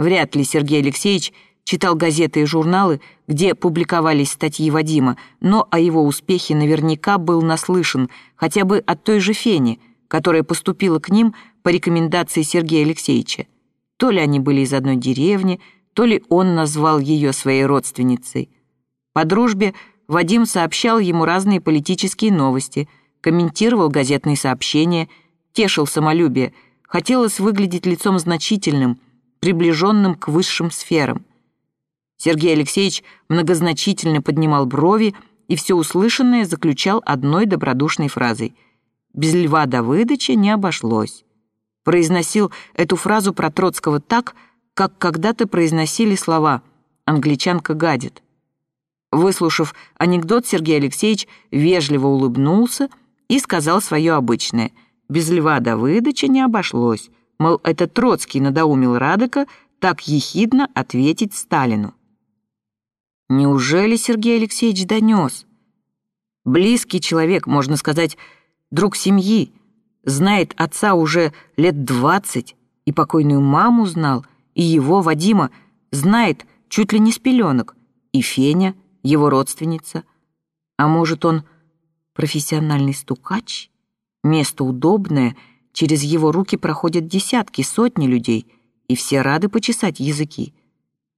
Вряд ли Сергей Алексеевич читал газеты и журналы, где публиковались статьи Вадима, но о его успехе наверняка был наслышан хотя бы от той же Фени, которая поступила к ним по рекомендации Сергея Алексеевича. То ли они были из одной деревни, то ли он назвал ее своей родственницей. По дружбе Вадим сообщал ему разные политические новости, комментировал газетные сообщения, тешил самолюбие, хотелось выглядеть лицом значительным, приближенным к высшим сферам. Сергей Алексеевич многозначительно поднимал брови и все услышанное заключал одной добродушной фразой «Без Льва Давыдыча не обошлось». Произносил эту фразу про Троцкого так, как когда-то произносили слова «англичанка гадит». Выслушав анекдот, Сергей Алексеевич вежливо улыбнулся и сказал свое обычное «Без Льва Давыдыча не обошлось», мол, это Троцкий надоумил Радека так ехидно ответить Сталину. Неужели Сергей Алексеевич донес? Близкий человек, можно сказать, друг семьи, знает отца уже лет двадцать, и покойную маму знал, и его, Вадима, знает чуть ли не с пеленок, и Феня, его родственница. А может, он профессиональный стукач? Место удобное, через его руки проходят десятки, сотни людей, и все рады почесать языки.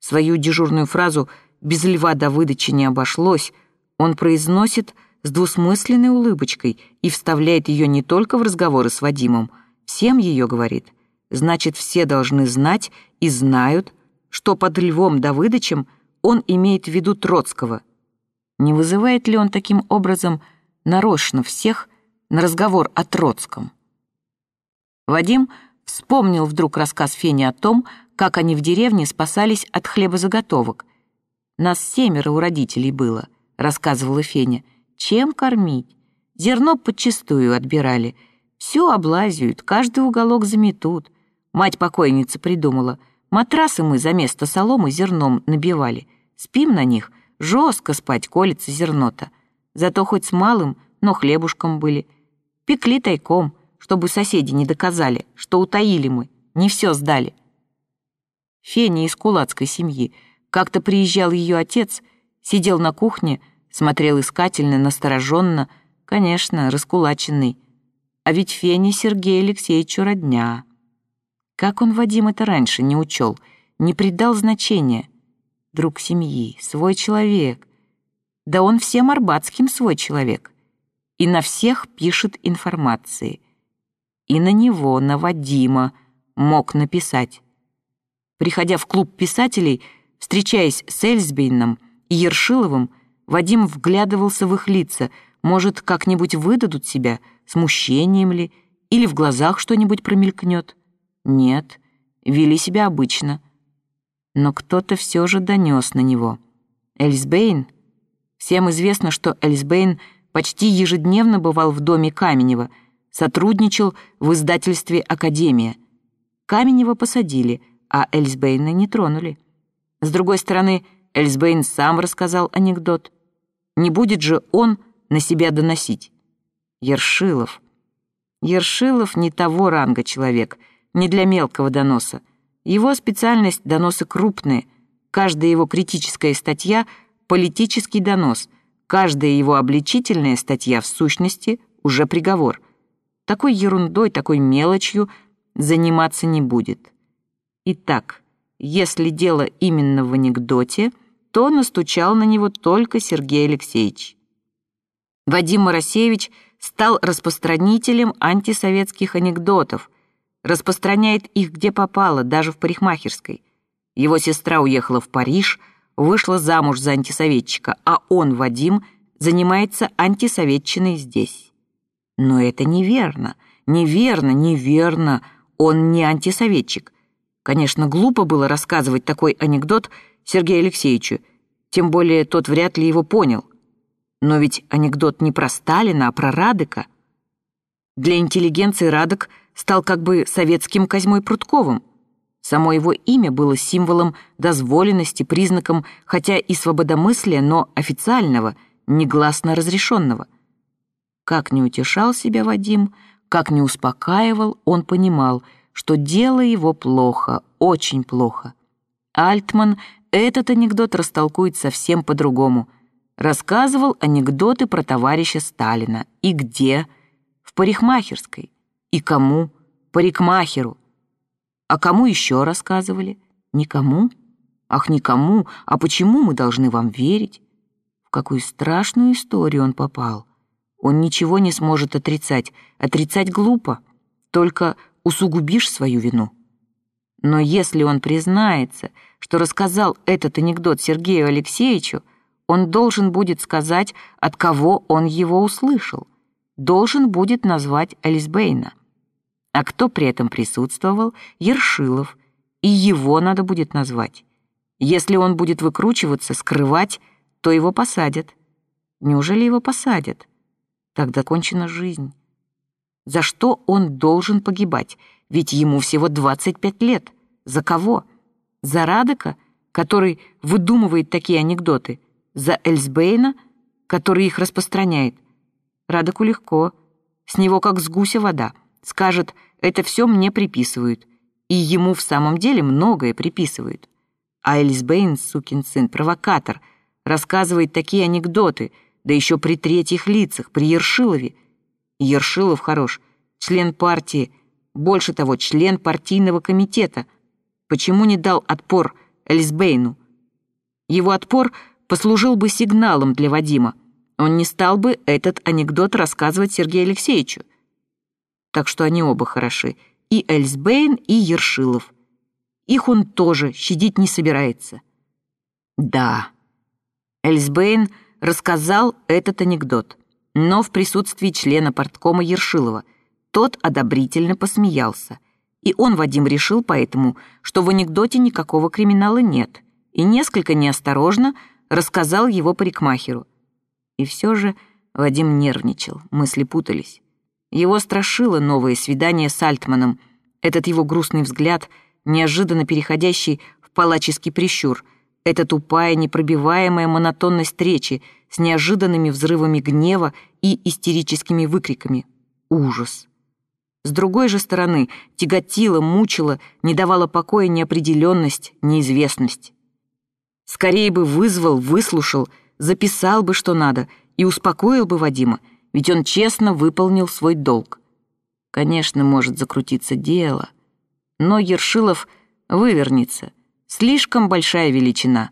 Свою дежурную фразу — без Льва Давыдыча не обошлось, он произносит с двусмысленной улыбочкой и вставляет ее не только в разговоры с Вадимом, всем ее говорит. Значит, все должны знать и знают, что под Львом Давыдычем он имеет в виду Троцкого. Не вызывает ли он таким образом нарочно всех на разговор о Троцком? Вадим вспомнил вдруг рассказ Фени о том, как они в деревне спасались от хлебозаготовок — нас семеро у родителей было», — рассказывала Феня. «Чем кормить? Зерно подчистую отбирали. Все облазят, каждый уголок заметут. Мать покойницы придумала. Матрасы мы за место соломы зерном набивали. Спим на них, жестко спать колется зерно-то. Зато хоть с малым, но хлебушком были. Пекли тайком, чтобы соседи не доказали, что утаили мы, не все сдали». Феня из кулацкой семьи — как-то приезжал ее отец, сидел на кухне, смотрел искательно, настороженно, конечно, раскулаченный. А ведь Фене Сергея Алексеевичу родня. Как он Вадим это раньше не учел, не придал значения. Друг семьи, свой человек. Да он всем арбатским свой человек. И на всех пишет информации. И на него, на Вадима, мог написать. Приходя в клуб писателей, Встречаясь с Эльсбейном и Ершиловым, Вадим вглядывался в их лица, может, как-нибудь выдадут себя, смущением ли, или в глазах что-нибудь промелькнет. Нет, вели себя обычно. Но кто-то все же донес на него. Эльсбейн? Всем известно, что Эльсбейн почти ежедневно бывал в доме Каменева, сотрудничал в издательстве «Академия». Каменева посадили, а Эльсбейна не тронули. С другой стороны, Эльсбейн сам рассказал анекдот. Не будет же он на себя доносить. Ершилов. Ершилов не того ранга человек, не для мелкого доноса. Его специальность — доносы крупные. Каждая его критическая статья — политический донос. Каждая его обличительная статья, в сущности, уже приговор. Такой ерундой, такой мелочью заниматься не будет. Итак, если дело именно в анекдоте, то настучал на него только Сергей Алексеевич. Вадим Моросевич стал распространителем антисоветских анекдотов, распространяет их где попало, даже в парикмахерской. Его сестра уехала в Париж, вышла замуж за антисоветчика, а он, Вадим, занимается антисоветчиной здесь. Но это неверно, неверно, неверно, он не антисоветчик. Конечно, глупо было рассказывать такой анекдот Сергею Алексеевичу, тем более тот вряд ли его понял. Но ведь анекдот не про Сталина, а про Радыка. Для интеллигенции Радок стал как бы советским Козьмой Прутковым. Само его имя было символом дозволенности, признаком, хотя и свободомыслия, но официального, негласно разрешенного. Как не утешал себя Вадим, как не успокаивал, он понимал — что дело его плохо, очень плохо. Альтман этот анекдот растолкует совсем по-другому. Рассказывал анекдоты про товарища Сталина. И где? В парикмахерской. И кому? Парикмахеру. А кому еще рассказывали? Никому? Ах, никому. А почему мы должны вам верить? В какую страшную историю он попал. Он ничего не сможет отрицать. Отрицать глупо. Только усугубишь свою вину. Но если он признается, что рассказал этот анекдот Сергею Алексеевичу, он должен будет сказать, от кого он его услышал. Должен будет назвать Элисбейна. А кто при этом присутствовал? Ершилов. И его надо будет назвать. Если он будет выкручиваться, скрывать, то его посадят. Неужели его посадят? Тогда кончена жизнь. За что он должен погибать? Ведь ему всего 25 лет. За кого? За Радека, который выдумывает такие анекдоты? За Эльсбейна, который их распространяет? Радеку легко. С него как с гуся вода. Скажет, это все мне приписывают. И ему в самом деле многое приписывают. А Эльсбейн, сукин сын, провокатор, рассказывает такие анекдоты, да еще при третьих лицах, при Ершилове. Ершилов хорош, член партии, больше того, член партийного комитета. Почему не дал отпор Эльсбейну? Его отпор послужил бы сигналом для Вадима. Он не стал бы этот анекдот рассказывать Сергею Алексеевичу. Так что они оба хороши, и Эльсбейн, и Ершилов. Их он тоже щадить не собирается. Да, Эльсбейн рассказал этот анекдот, но в присутствии члена порткома Ершилова. Тот одобрительно посмеялся. И он, Вадим, решил поэтому, что в анекдоте никакого криминала нет, и несколько неосторожно рассказал его парикмахеру. И все же Вадим нервничал, мысли путались. Его страшило новое свидание с Альтманом, этот его грустный взгляд, неожиданно переходящий в палаческий прищур, эта тупая, непробиваемая монотонность речи с неожиданными взрывами гнева и истерическими выкриками. Ужас. С другой же стороны, тяготила, мучила, не давала покоя неопределенность, неизвестность. Скорее бы вызвал, выслушал, записал бы, что надо, и успокоил бы Вадима, ведь он честно выполнил свой долг. Конечно, может закрутиться дело, но Ершилов вывернется. Слишком большая величина.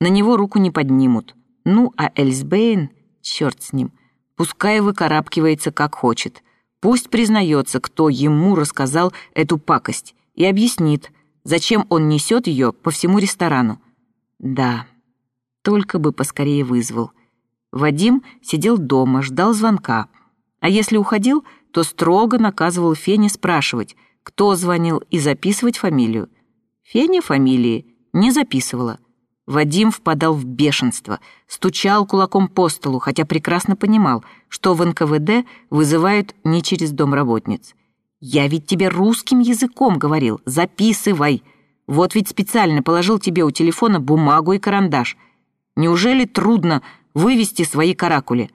На него руку не поднимут. Ну, а Эльсбейн, черт с ним, пускай выкарабкивается как хочет. Пусть признается, кто ему рассказал эту пакость, и объяснит, зачем он несет ее по всему ресторану. Да, только бы поскорее вызвал. Вадим сидел дома, ждал звонка. А если уходил, то строго наказывал Фене спрашивать, кто звонил, и записывать фамилию. Феня фамилии не записывала. Вадим впадал в бешенство, стучал кулаком по столу, хотя прекрасно понимал, что в НКВД вызывают не через домработниц. «Я ведь тебе русским языком говорил, записывай!» Вот ведь специально положил тебе у телефона бумагу и карандаш. Неужели трудно вывести свои каракули?»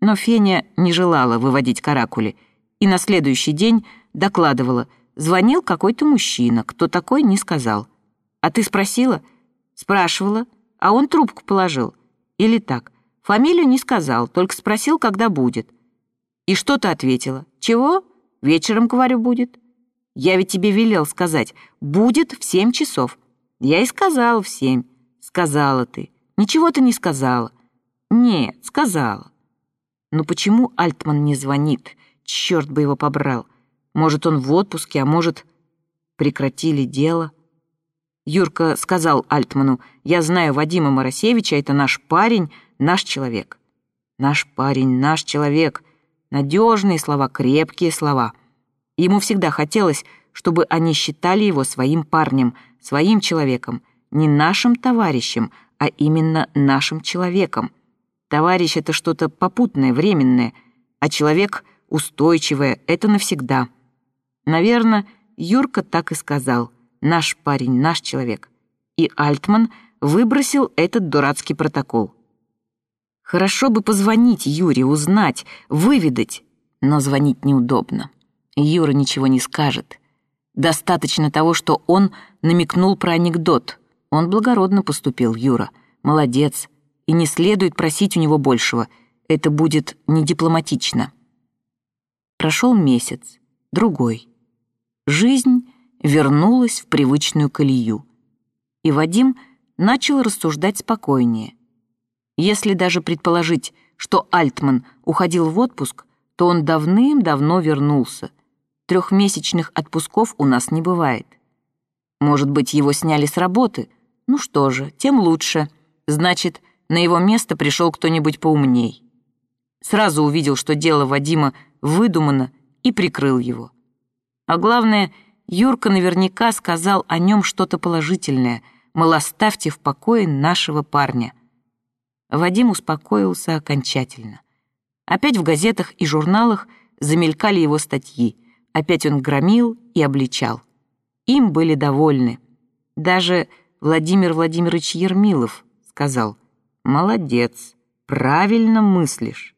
Но Феня не желала выводить каракули, и на следующий день докладывала. Звонил какой-то мужчина, кто такой, не сказал. «А ты спросила?» «Спрашивала, а он трубку положил. Или так, фамилию не сказал, только спросил, когда будет». «И что ты ответила?» «Чего? Вечером, говорю, будет». Я ведь тебе велел сказать, будет в семь часов. Я и сказала в семь. Сказала ты. Ничего ты не сказала. Нет, сказала. Но почему Альтман не звонит? Черт бы его побрал. Может, он в отпуске, а может, прекратили дело. Юрка сказал Альтману, «Я знаю Вадима Моросевича, это наш парень, наш человек». Наш парень, наш человек. Надежные слова, крепкие слова. Ему всегда хотелось, чтобы они считали его своим парнем, своим человеком, не нашим товарищем, а именно нашим человеком. Товарищ — это что-то попутное, временное, а человек — устойчивое, это навсегда. Наверное, Юрка так и сказал «наш парень, наш человек». И Альтман выбросил этот дурацкий протокол. Хорошо бы позвонить Юре, узнать, выведать, но звонить неудобно. Юра ничего не скажет. Достаточно того, что он намекнул про анекдот. Он благородно поступил, Юра. Молодец. И не следует просить у него большего. Это будет недипломатично. Прошел месяц, другой. Жизнь вернулась в привычную колею. И Вадим начал рассуждать спокойнее. Если даже предположить, что Альтман уходил в отпуск, то он давным-давно вернулся. Трехмесячных отпусков у нас не бывает. Может быть, его сняли с работы? Ну что же, тем лучше. Значит, на его место пришел кто-нибудь поумней. Сразу увидел, что дело Вадима выдумано, и прикрыл его. А главное, Юрка наверняка сказал о нем что-то положительное, мол, оставьте в покое нашего парня. Вадим успокоился окончательно. Опять в газетах и журналах замелькали его статьи, опять он громил и обличал. Им были довольны. Даже Владимир Владимирович Ермилов сказал, «Молодец, правильно мыслишь».